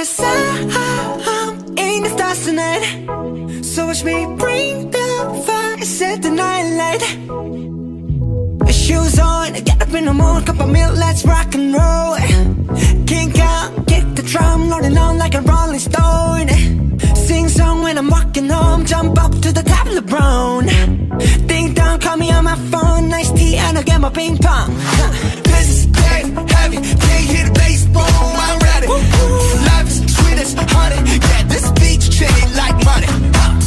Cause I'm in the stars tonight. So watch me bring the fire, set the night light. Shoes on, get up in the mood, cup of milk, let's rock and roll. Kink out, kick the drum, rolling on like a rolling stone. Sing song when I'm walking home, jump up to the top of the brown Ding dong, call me on my phone, nice tea and I'll get my ping pong. Huh. This is dead heavy, can't hear the bass, boom, I'm ready. Life honey. Yeah, this beach chain like money. Huh.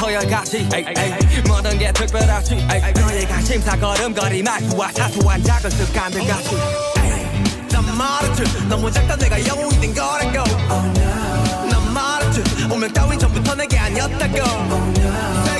서열같이 모든 게 특별하지. 에이, 너희가 심사 걸음걸이 말투와 사소한 작은 습관들 같이. 난 말했지. 너무 작다. 내가 영웅이 된 거라고. Oh, no. 난 말했지. 운명 따윈 전부터 내게 아니었다고. Oh, no.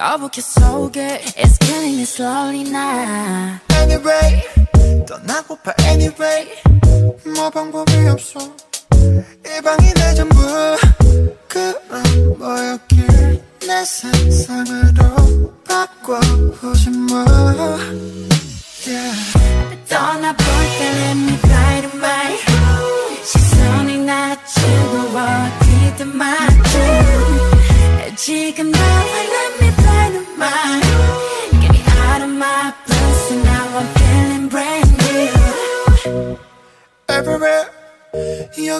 거북해 속에 It's killing me slowly now. Anyway 떠나고파 anyway. 뭐 방법이 없어. 이 방이 내 전부. 그럼 뭐였길 내 상상으로 바꿔보지 뭐. Yeah. 떠나볼게 let me fly to my 시선이 낮추고 어디든 맞춤 지금 나와 let me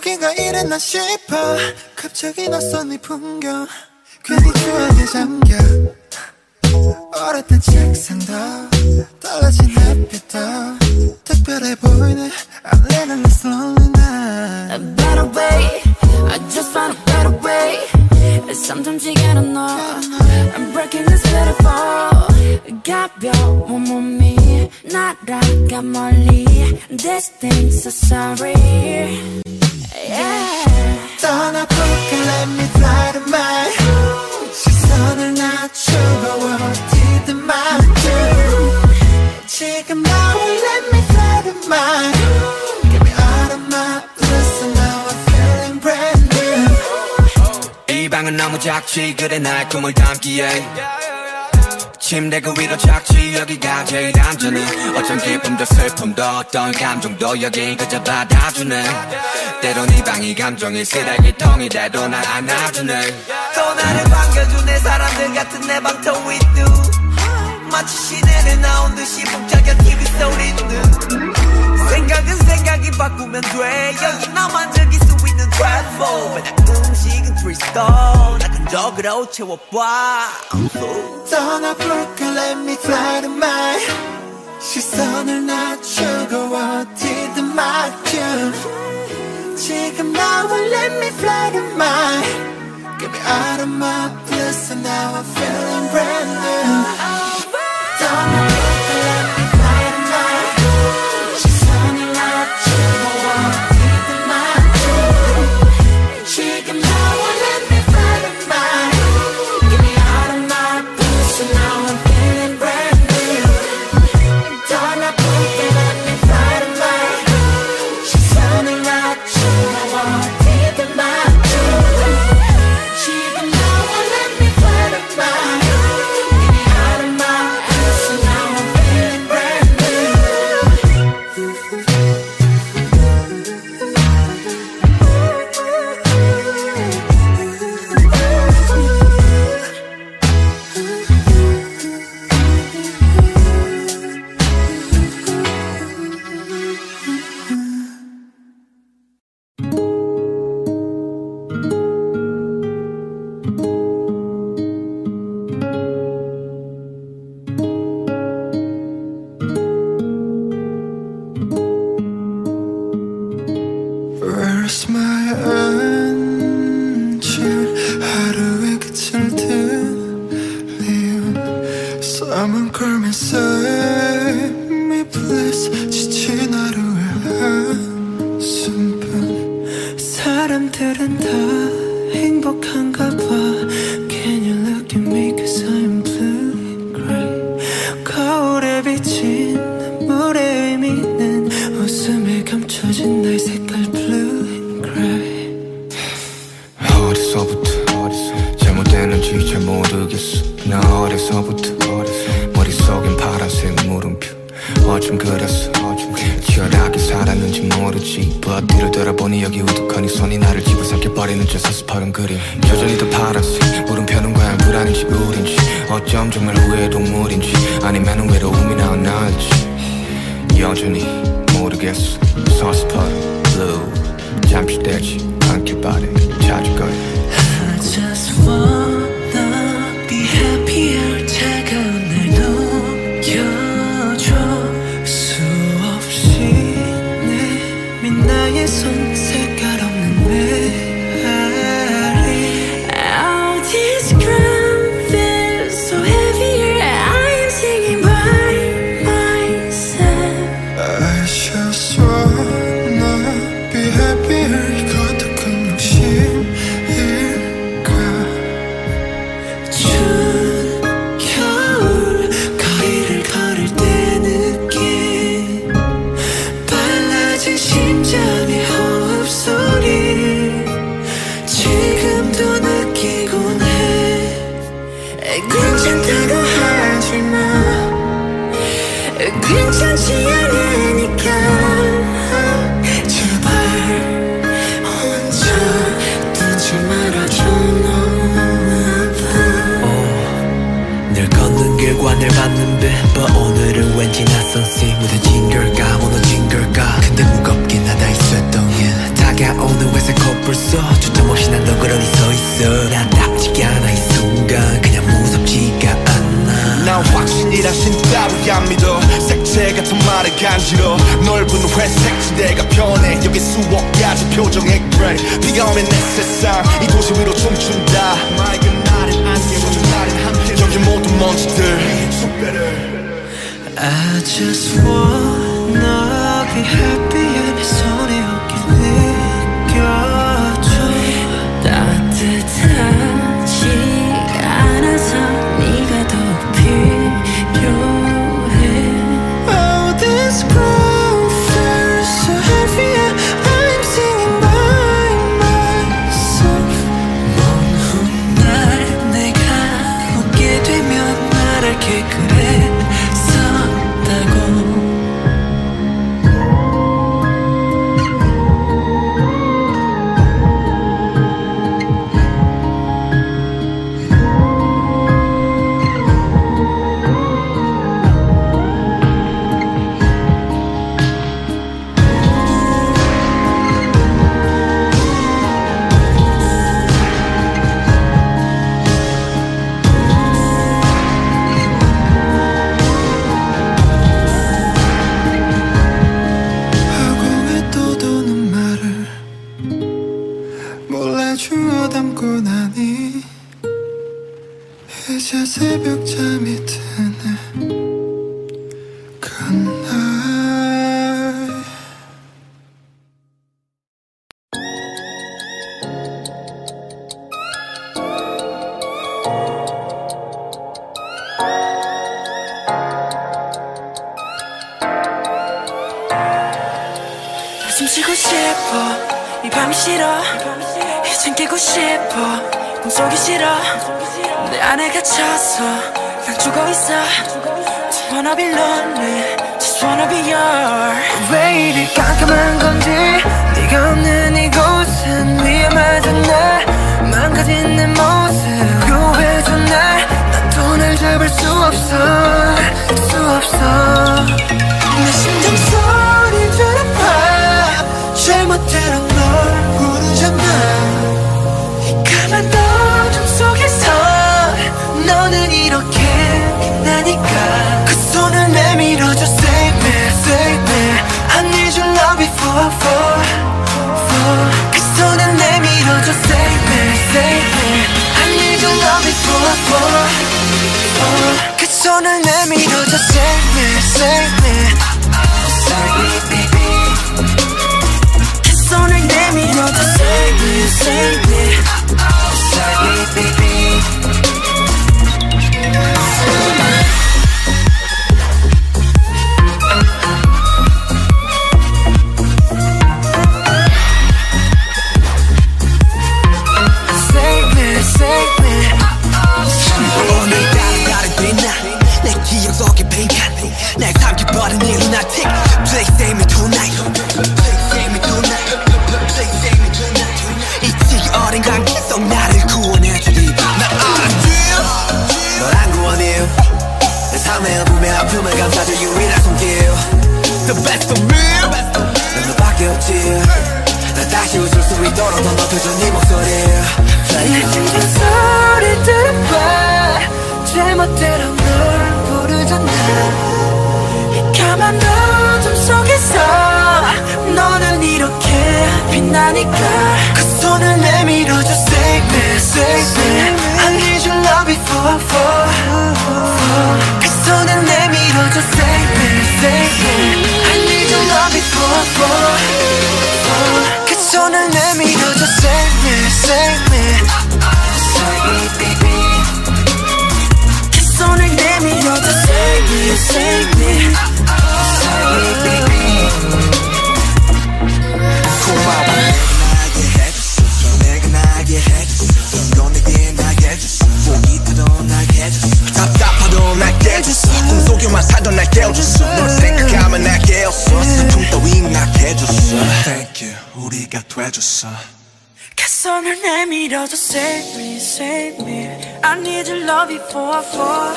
여기가 이랬나 싶어 갑자기 낯선 이 풍경 괜히 추억에 잠겨 어렸던 책상도 떨어진 햇빛도 특별해 보이네 I'm living this lonely night A better way I just found a better way Sometimes you gotta know I'm breaking this beautiful 가벼운 몸이 날아가 멀리 This thing's so sorry 작지 그래 날 꿈을 담기에. 침대 그 위로 작지 여기가 제일 안전해. 어쩜 기쁨도 슬픔도 어떤 감정도 여긴 그저 받아주네. 때론 이 방이 감정이 쓰레기통이 돼도 날 안아주네. 또 나를 반겨주네 사람들 같은 내 방터 위두 마치 시내를 나온 듯이 벅차게 TV 소리는 생각은 생각이 바꾸면 돼. 여기 나만 즐길 수 트래포 맨날 음식은 트리스톤 나 근적으로 채워봐 떠나볼게 let me fly to my 시선을 낮추고 어디든 맞춤 지금 나와 let me fly to my Get me out of my bliss and now I'm feeling brand new 떠나볼게 모르겠어. 나 어려서부터 머릿속엔 파란색 물음표. 어쩜 그랬어? 치열하게 살았는지 모르지. But 뒤를 돌아보니 여기 우두커니 손이 나를 집어삼켜 버리는 저 서스퍼른 그림 여전히 더 파란색 물음표는 과연 불안인지 우린지. 어쩜 정말 후회의 동물인지. 아니면 외로움이나 나을지. 여전히 모르겠어. 서스퍼른 blue. 잠시 되지 않길 바래. 찾을 거야 I just wanna 넌생 무너진 걸까 무너진 걸까 근데 무겁게 나다 이 쇠덩이 다가오는 회색 커플 속 주저없이 난 너그러니 서있어. 나답지 않아 이 순간. 그냥 무섭지가 않아. 난 확신이라 신따위 안 믿어. 색채 같은 말에 간지러. 넓은 회색 지대가 변해. 여기 수억 가지 표정의 그래 비가 오면 내 세상 이 도시 위로 춤춘다. 맑은 날은 안개 우주 날은 함께. 여기 모두 먼지들. 숲배를 I just wanna be happy and it's only 빛나니까 그 손을 내밀어줘 Save me, save me I need your love before I fall, fall. 그 손을 내밀어줘 Save me, save me I need your love before I fall, fall. 그 손을 내밀어줘 Save me, save me Save me 그 손을 내밀어줘 Save me, save me 고기만 사전날 깨워줬어 널 생각하면 날 깨웠어 슬픔도 Thank you. 우리가 돼줬어 내밀어줘. Save me, save me. I need your love before I fall,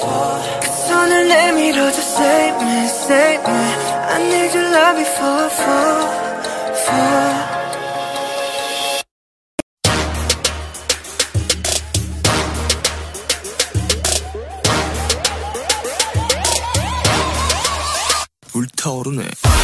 fall. 개선을 내밀어줘. Save me, save me. I need your love before I fall, fall. 타오르네.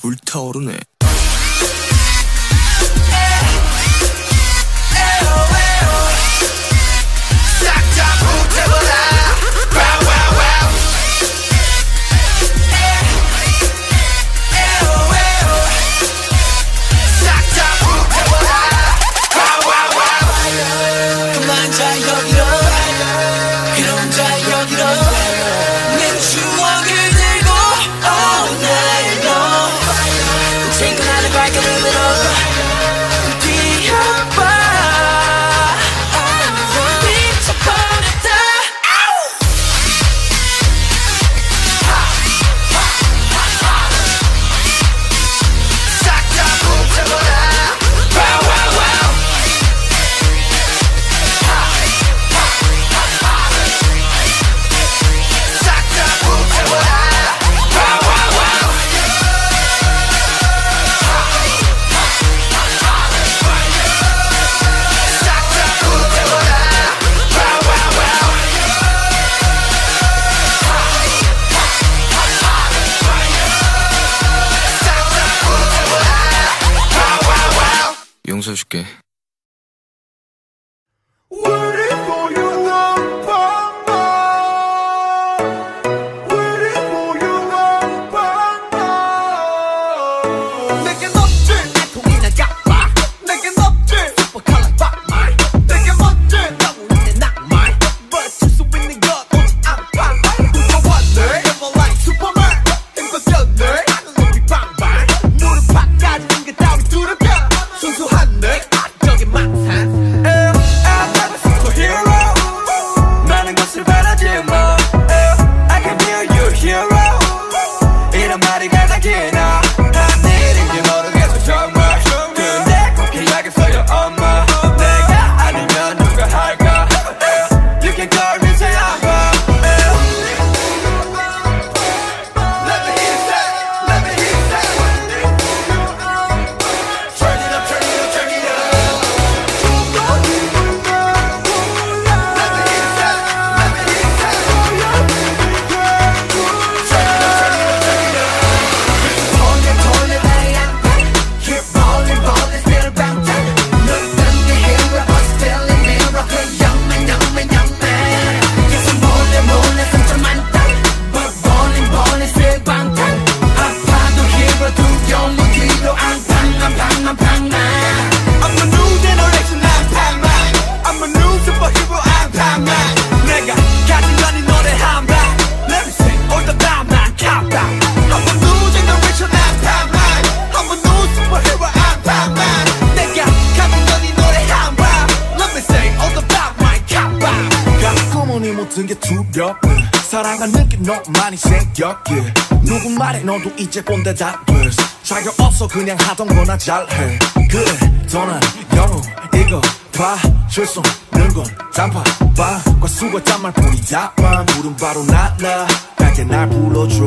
불타오르네. 게 너만이 생겨 yeah. 누구 말에 너도 이제 꼰대 다돼 자격 없어 그냥 하던 거나 잘해. 그래 더난 영웅. 이거 봐줄 수 없는 건 단팥빵과 수고했단 말뿐이다만 부른 바로 나나. 밝게 날 불러줘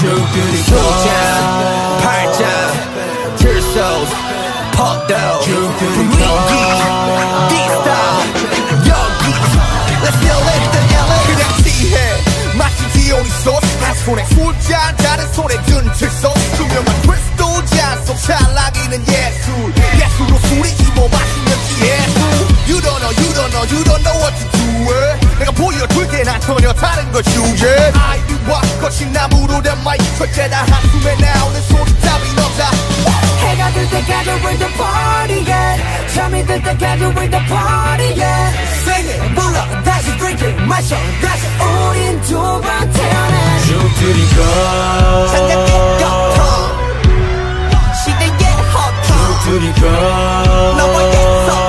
죽들이 교자 팔자 칠소 퍽도 분위기 디스타 여기 Let's go let the LA 그냥 취해 마치 디오니 소스 한 손에 술잔 다른 손에 든 칠소스 투명한 크리스탈 잔속 찰나기는 예술 예술로 술이 입어 마시면 예술 You don't know you don't know you don't know what to do it. 보여줄게 난 전혀 다른 걸 주제. 아이와 거친 나무로 된 마이크 절제다. 한숨에 나오는 소리 따윈 없다 해가 들 때까지 with the party yeah. 잠이 들 때까지 with the party yeah. Sing it 불러 다시 drink it. 마셔 다시 우린 두번 태어나 죽들이 생각의 고통 시대의 허통 죽들이 거 너와의 소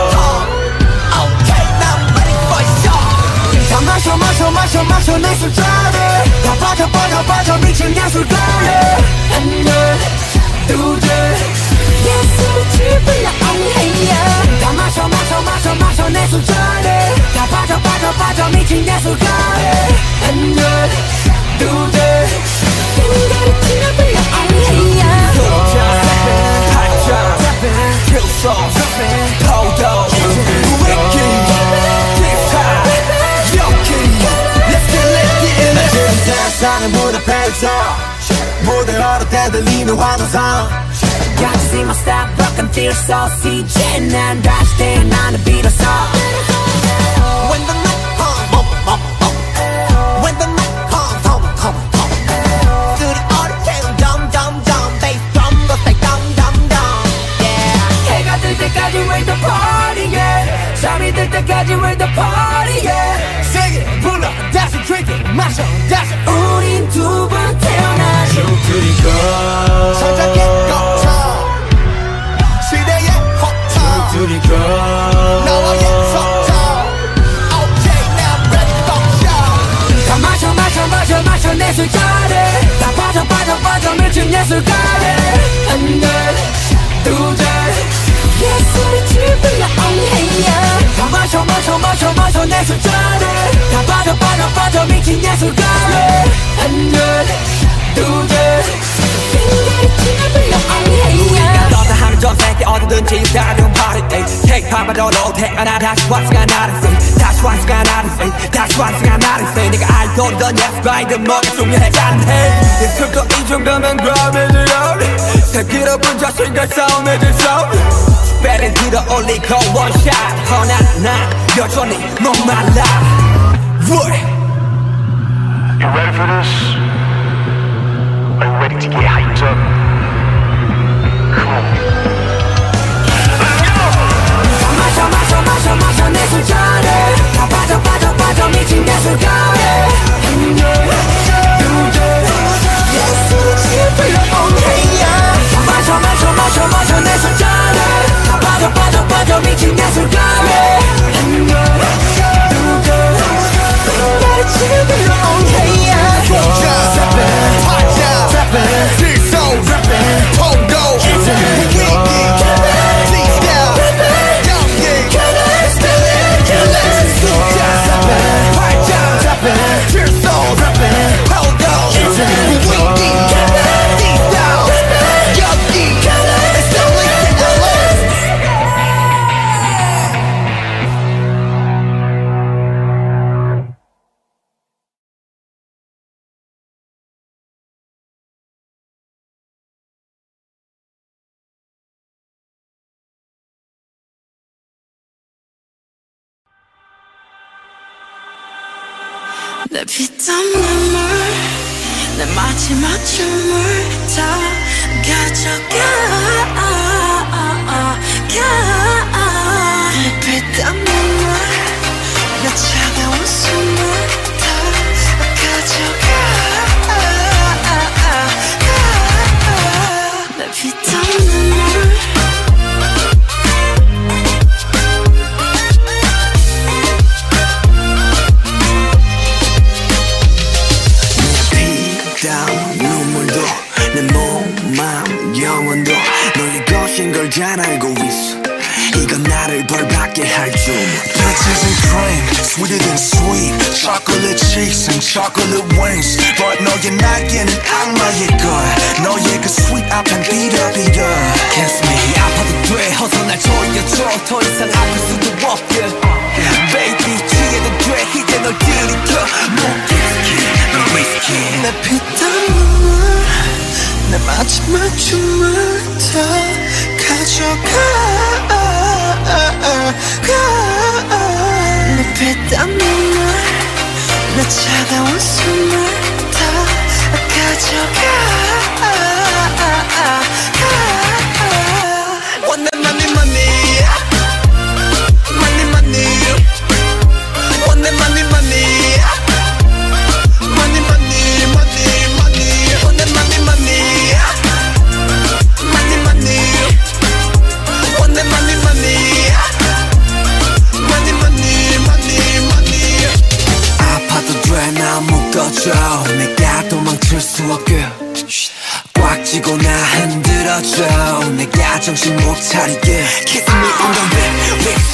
마셔 마셔 마셔 마셔 내 술자리 다 빠져 빠져 빠져 미친 예술가래 하나 둘셋 예술을 불러 엉해야 다 마셔 마셔 마셔 마셔 내 술자리 다 빠져 빠져 빠져 미친 예술가래 하나 둘셋 예술을 불러 엉해야 팔자 칠소 퍽도 분위기 디 in 세상의 무대에서 무대로 대들리는 환호성 Got to see my step rock and feel so CJ 난 다시 태어나는 비로소 When the night comes, bum, bum, bum. When the night comes, come, come, come. 들이 어리케운 dum, dum, dum. Bass drum, go say dum, dum, dum. Yeah. 해가 뜰 때까지 with the party yeah 잠이 들 때까지 with the party yeah Sing it, 불러, 다시 Drink it, 마셔, 다시 우린 두 번 태어나 죽들이 거 천장의 거쳐. 시대의 허통. 죽들이 거 너와의 소통. Okay, now I'm ready for you. 다 마셔 마셔 마셔 마셔 내 술자리 다 빠져 빠져 빠져 미친 하나 둘셋 예술의 춤을 엉해야. 다 마셔 마셔 마셔 마셔 내 술자리 다 빠져 빠져 빠져 미친 예술가래 하나 둘셋 예술의 춤을 엉해야. 너다 하는 점 새끼 어디든지 다른 party ey K-팝으로 태어나 다시 왔으가 나를 say 다시 왔으가 나를 say 다시 왔으가 나를 say 내가 알던 던 yes right 머릿속에 짠해. 예술도 이 정도면 그럼에도요 새끼로 분 자신과 싸움에들 싸움 배를 들어 올리고 원샷 허나 나 여전히 목말라 What? You ready for this? Are you ready to get hyped up? Come on. 마셔 마셔 마셔 마셔 내 술잔에 다 빠져 빠져 빠져 미친 내 술가에 예술을 지불러온 해야 마셔 마셔 마셔 마셔 내 술잔에 다 빠져 빠져 빠져 미친 내 술가에 나를 지불러온 해야 내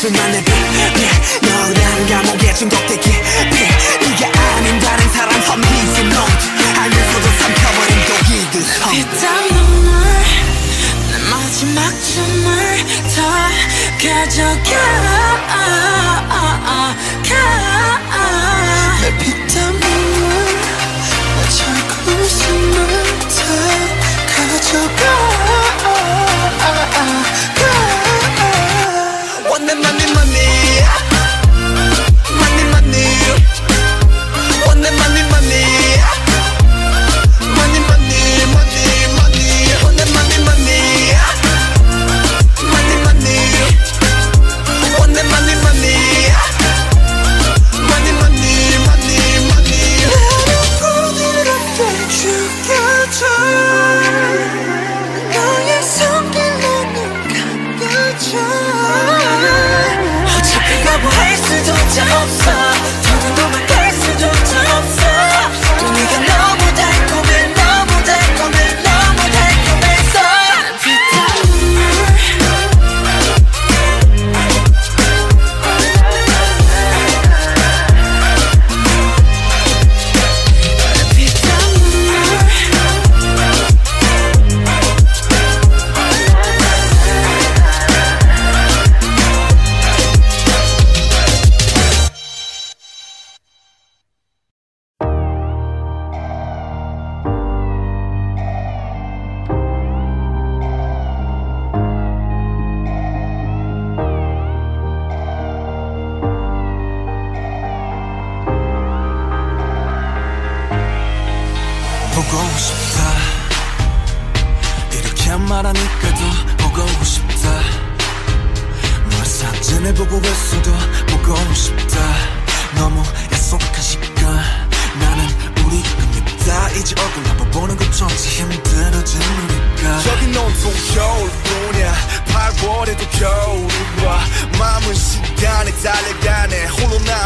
to my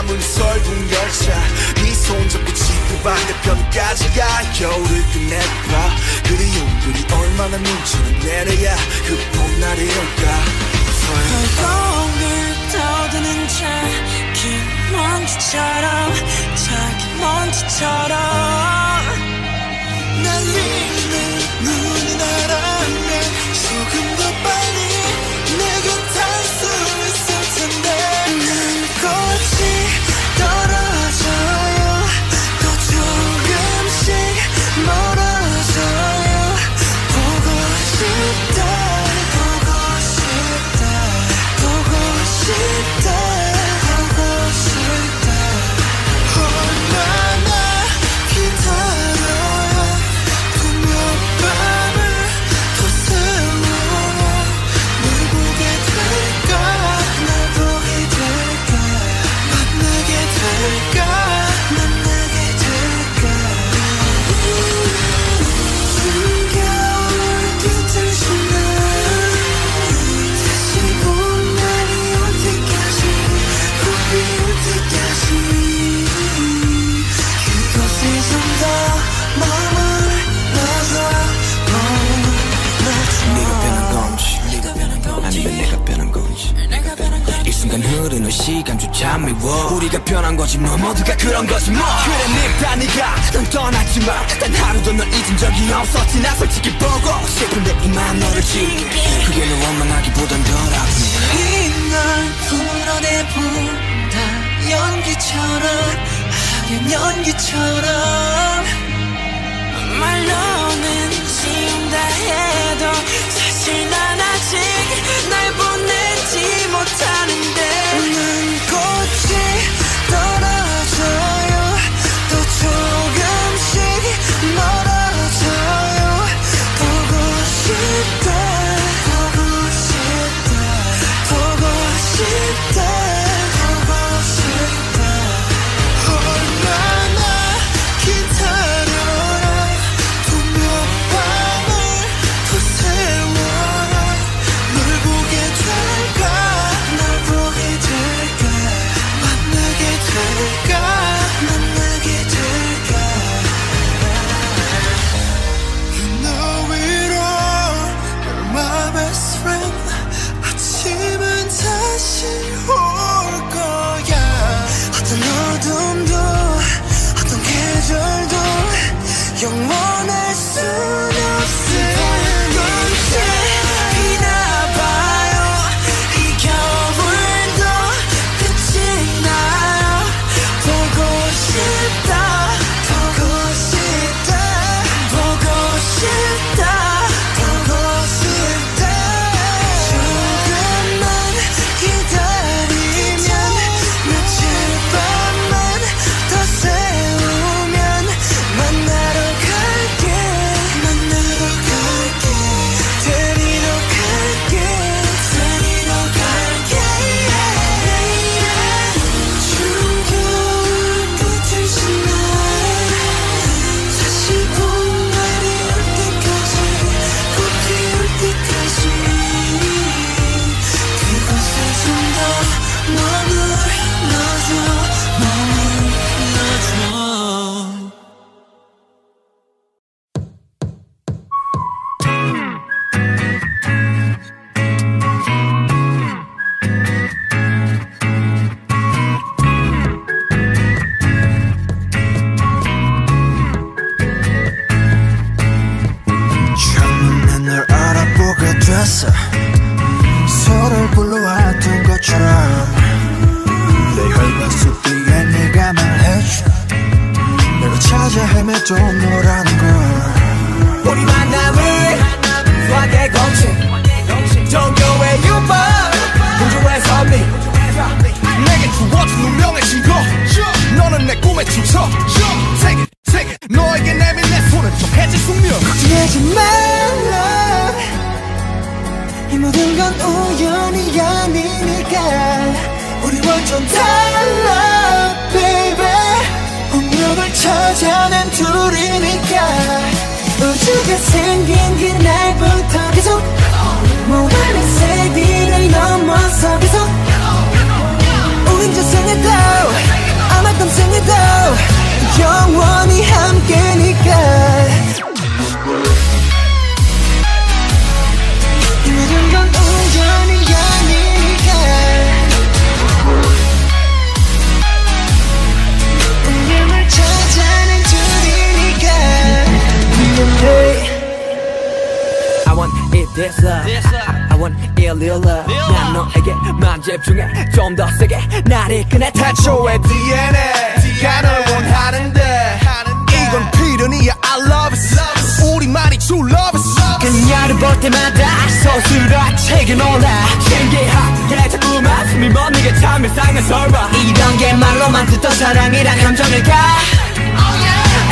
남은 설국 열차 네 손잡고 지구 반대편까지 가. 겨울을 끝내봐. 그리움들이 얼마나 눈치를 내려야 그 봄날이 올까? 설국을 떠드는 자긴 먼지처럼 자기 먼지처럼. 날 믿는 눈이 날아 시간조차 미워. 우리가 변한 거지 뭐. 모두가 그런 거지 뭐. 그래 네 밉다 니가 난 떠났지만 단 하루도 널 잊은 적이 없었지. 나 솔직히 보고 싶은데 이만 너를 지울게. 그게 너 원망하기보단 덜 아프네. 이날 풀어내본다. 연기처럼 하긴 연기처럼. 말로는 지운다 해도 사실 난 아직 날 보내지 못하는데. 볼 때마다 서술아 책에 놀라 신기하게 자꾸만 숨이 멎는 참 이상한 설마. 이런 게 말로만 듣던 사랑이란 감정일까?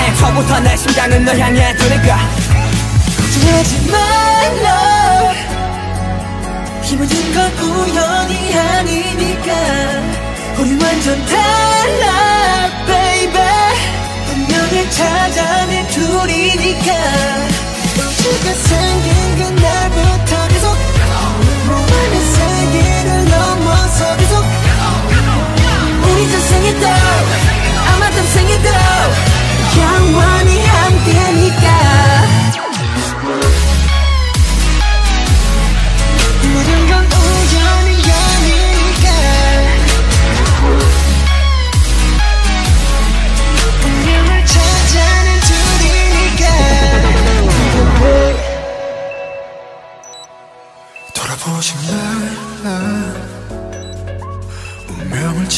애초부터 내 심장은 널 향해 두니까. 걱정하지 말라. 이 모든 건 우연이 아니니까. 우리 완전 달라 baby. 운명을 찾아낸 둘이니까. 우주가 생긴 우리 전생에도 아마 땀생에도 영원히 함께니까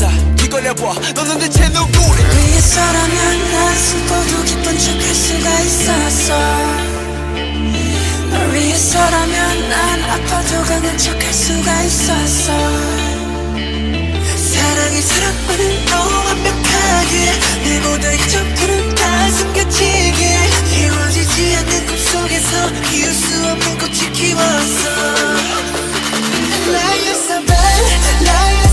거울에다 뒤걸려봐. 너는 대체 누구래 위해서라면 난 슬퍼도 기쁜 척할 수가 있었어. 널 위해서라면 난 아파도 강한 척할 수가 있었어. 사랑이 사랑만은 너 완벽하게 내 모든 이점들은 다 숨겨지게 이루어지지 않는 꿈속에서 키울 수 없는 꽃을 키웠어. 나였어 bad 나였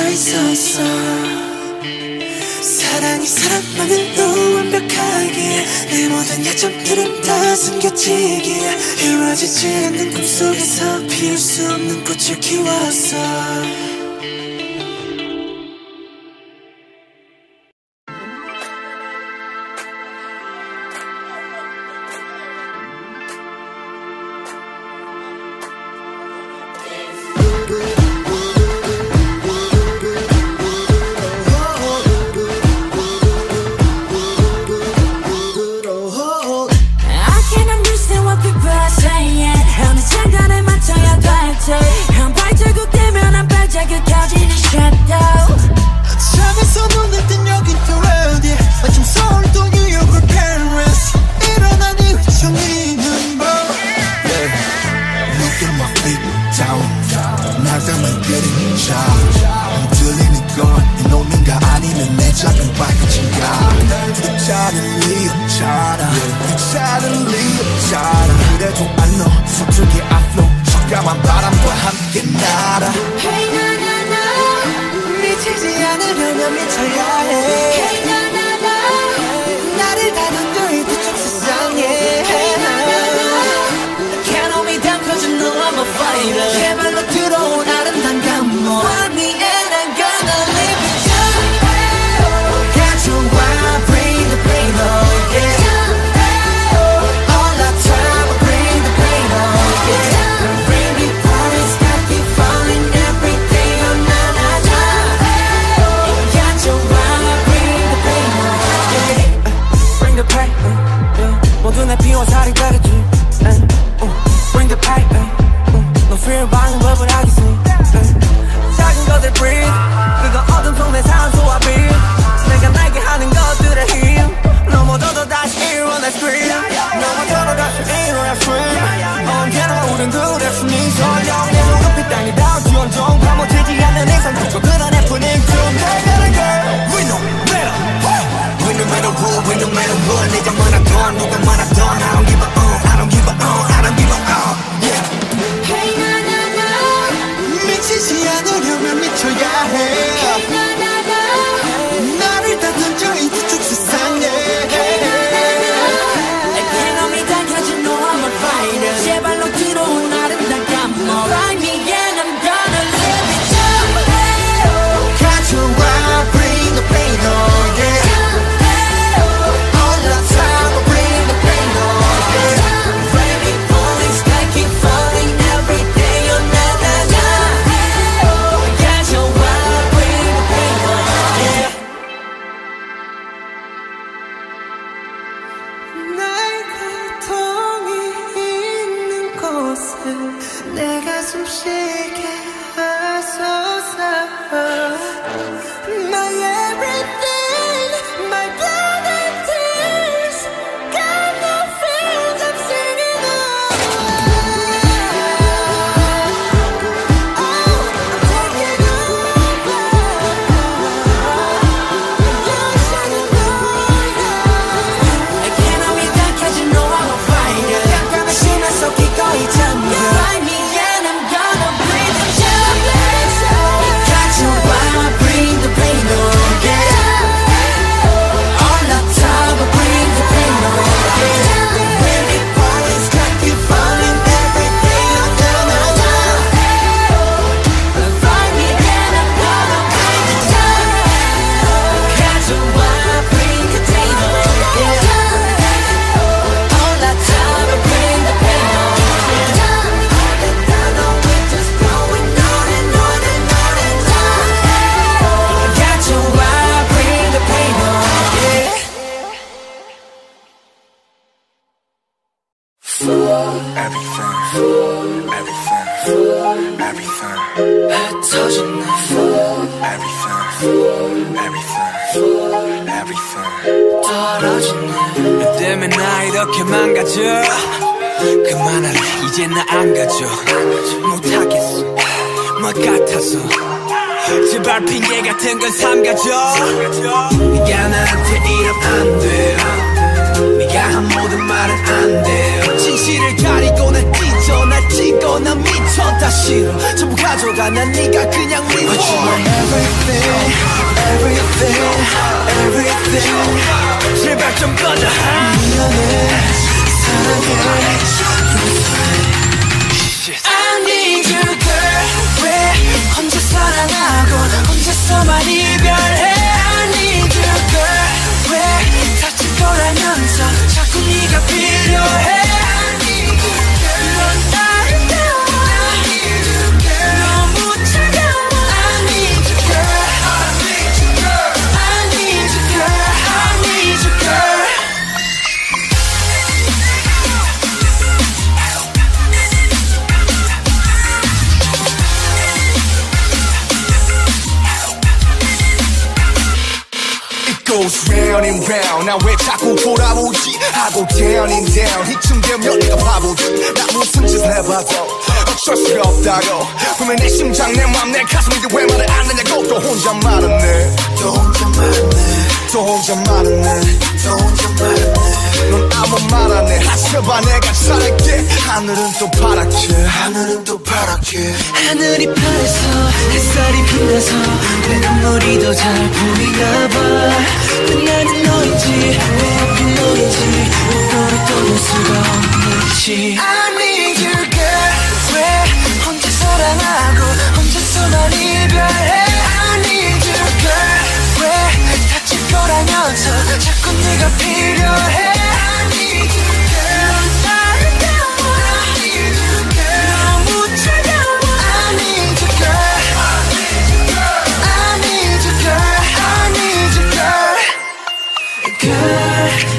있었어 사랑이 사랑만으로 완벽하게 내 모든 야점들은 다 숨겨지기에 이루어지지 않는 꿈속에서 피울 수 없는 꽃을 키웠어 goes round and round. 나 왜 자꾸 돌아오지 하고 down and down. 이쯤 되면 내가 바보지 나 무슨 짓을 해봐도 어쩔 수가 없다고 분명 내 심장 내 맘 내 가슴인데 왜 말을 안 하냐고 또 혼자 말았네 또 혼자 말았네 또 혼자 말았네. 또 혼자 말았네. 넌 아무 말 안 해. 하셔봐 내가 잘할게. 하늘은 또 파랗게. 하늘은 또 파랗게. 하늘이 파래서 햇살이 빛나서 내 눈물이 더 잘 보이나 봐. 끝나는 너인지 왜 아픈 너인지 너를 떠날 수가 없는지. I need you girl. 왜 혼자 사랑하고 혼자서만 이별해 거라면서 자꾸 네가 필요해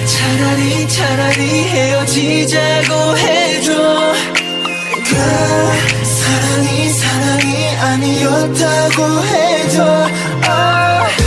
차라리 차라리 헤어지자고 해줘 girl 사랑이 사랑이 아니었다고 해줘 oh.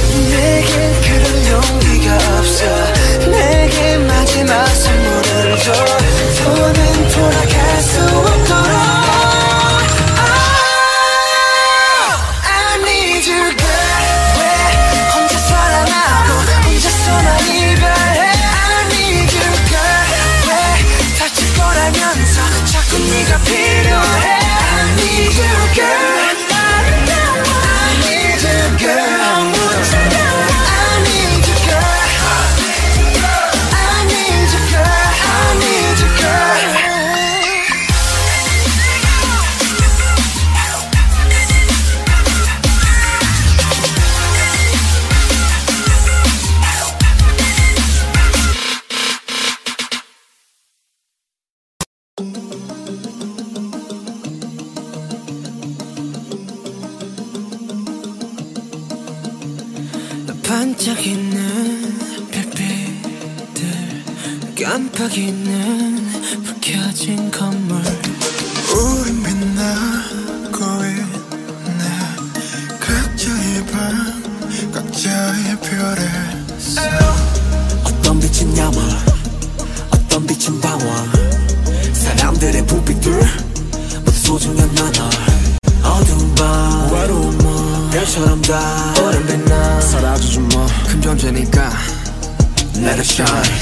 어두운 밤. 외로운 밤 별처럼 다 오랜 빛나. 사라져줘 뭐큰 존재니까 Let it shine.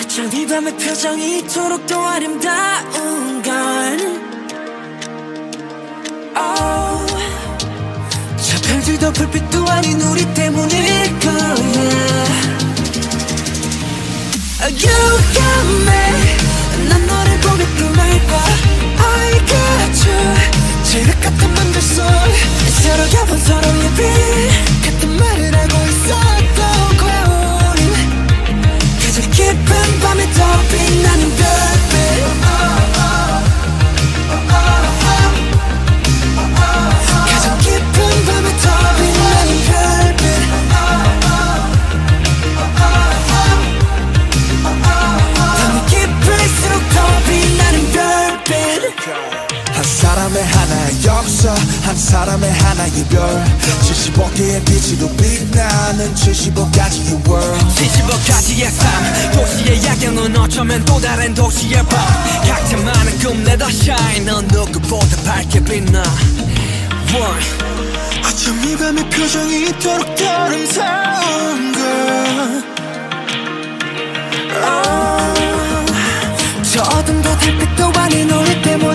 어쩜 이 밤의 표정이 이토록 더 아름다운 건 oh. 저 별들도 불빛도 아닌 우리 때문일 거야. You got me. 난 너를 보며 꿈을 꿔 I got you. 칠흑 같은 속 서로 가본 서로의 빛 같은 말을 하고 있었던 거야 우린 가장 깊은 밤에 더 빛나는 별 역사 한 사람의 하나의 별. 75개의 빛으로 빛나는 75가지의 world 75가지의 삶. 도시의 야경은 어쩌면 또 다른 도시의 밤. 각자 많은 꿈 내다 shine. 넌 누구보다 밝게 빛나. One. 어쩜 이 밤의 표정이 이토록 아름다운 걸 oh. 저 어둠도 달빛도 아닌 오늘 때문에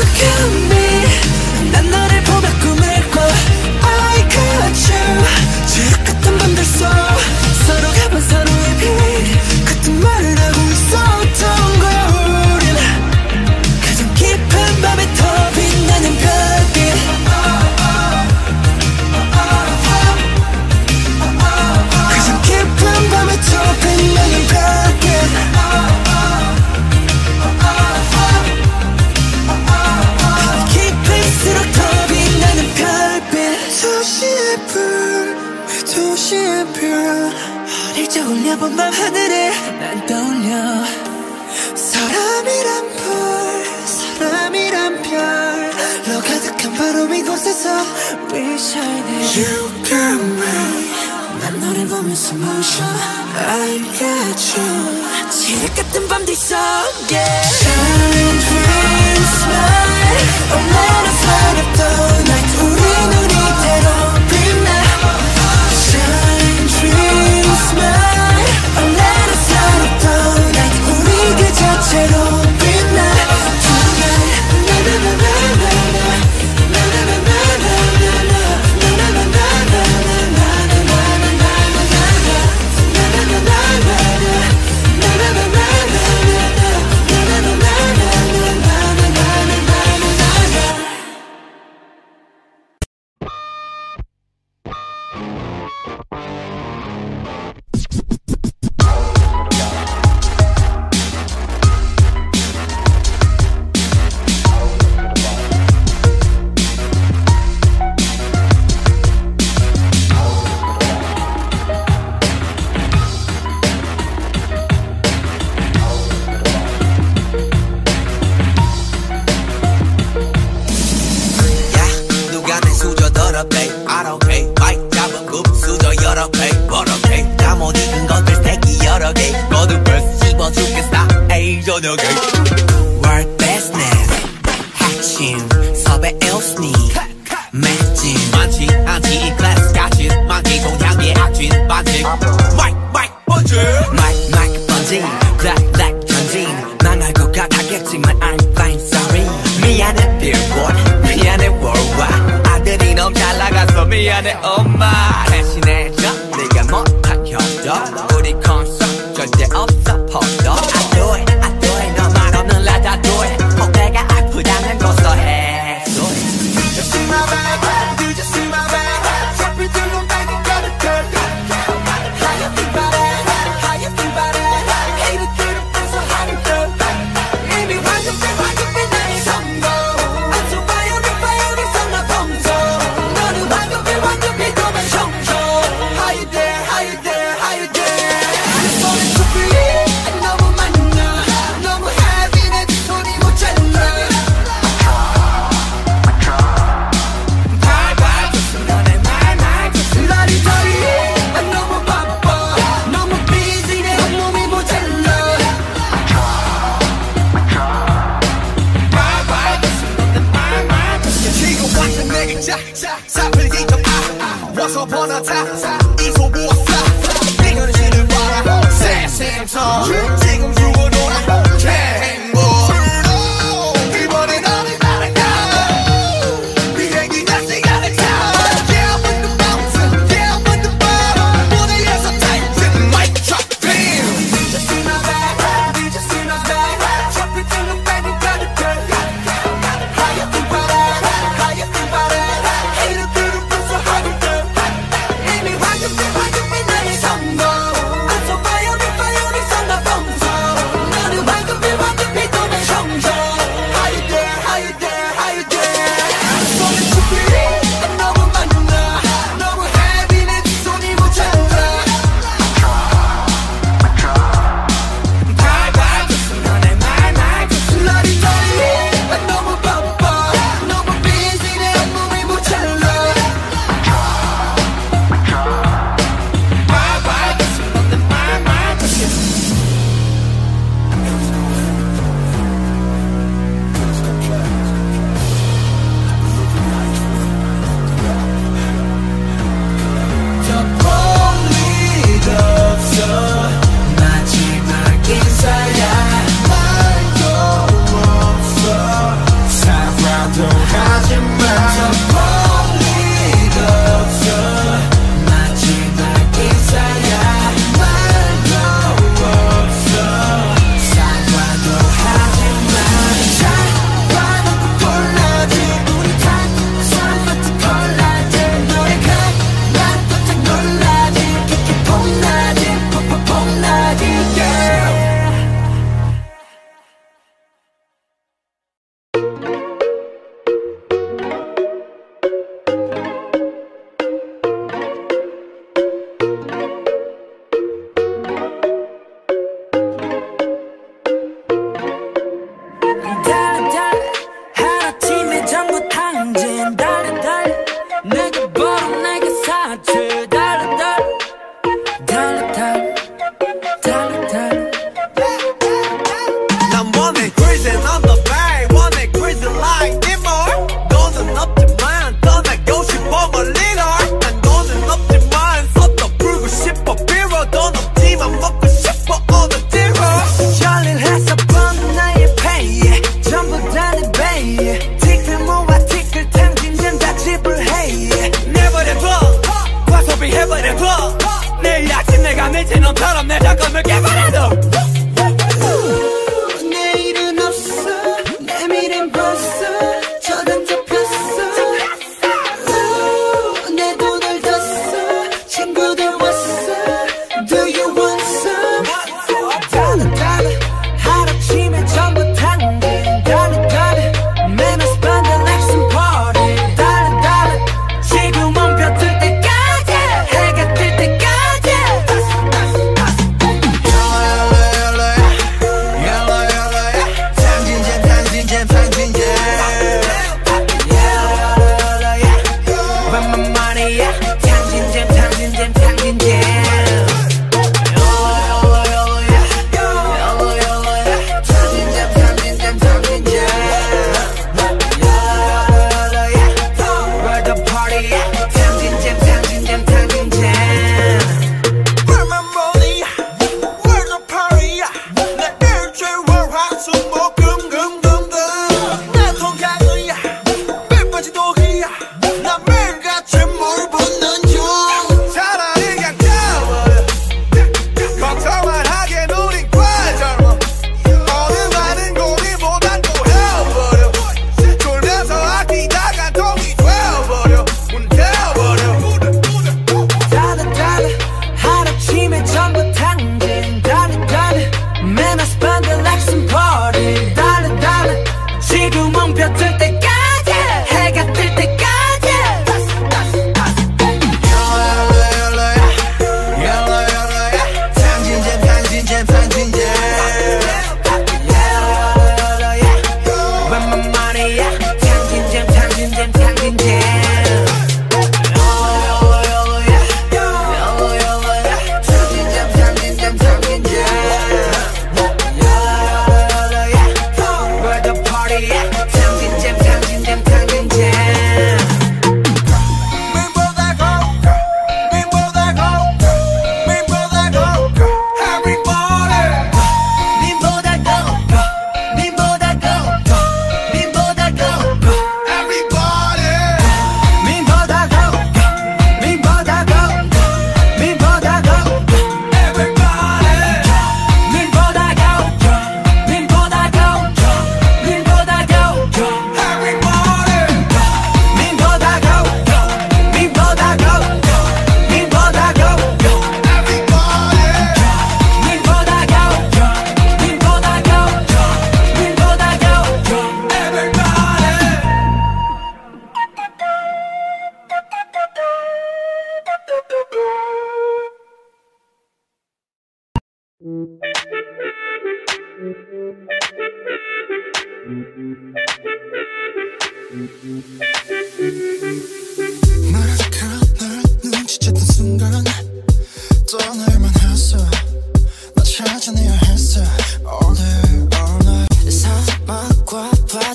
Look at me. I got you. 푸른 밤 하늘에 난 떠올려. 사람이란 불 사람이란 별로 가득한 바람 이곳에서 We shining You got me. 난 너를 보면서 멈춰 I got you. 지옥 같은 밤들 속에. Shine, dream, smile 얼마나 사납던 날 우리 눈이 대로 빛나. Shine, dream, smile 자체로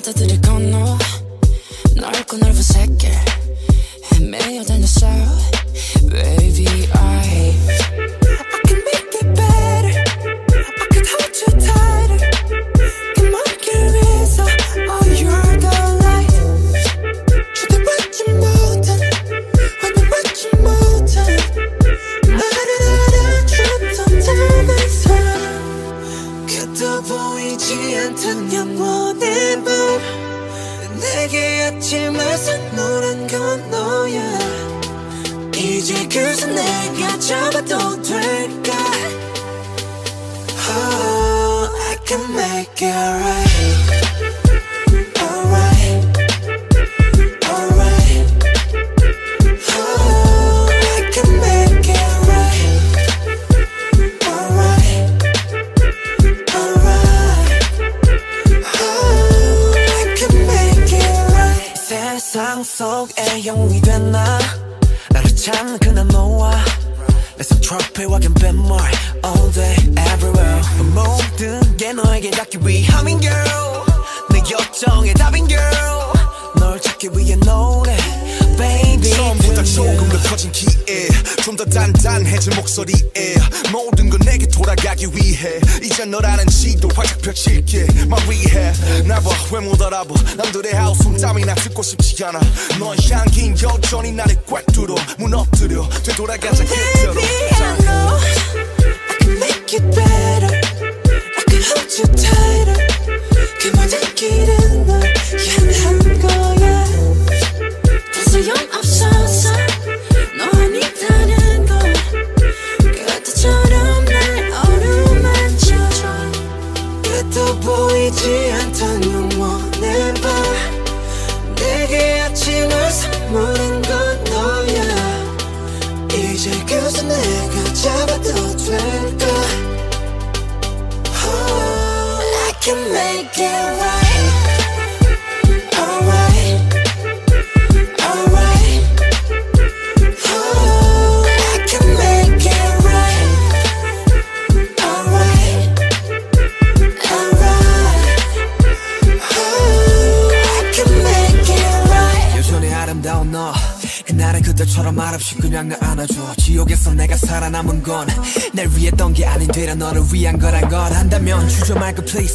사막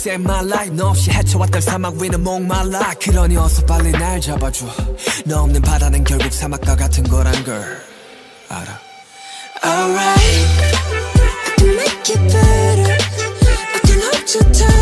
Save my life 너 없이 헤쳐왔던 사막 위는 목말라 그러니 어서 빨리 날 잡아줘 너 없는 바다는 결국 사막과 같은 거란 걸 알아 Alright I can make it better I can hold you tight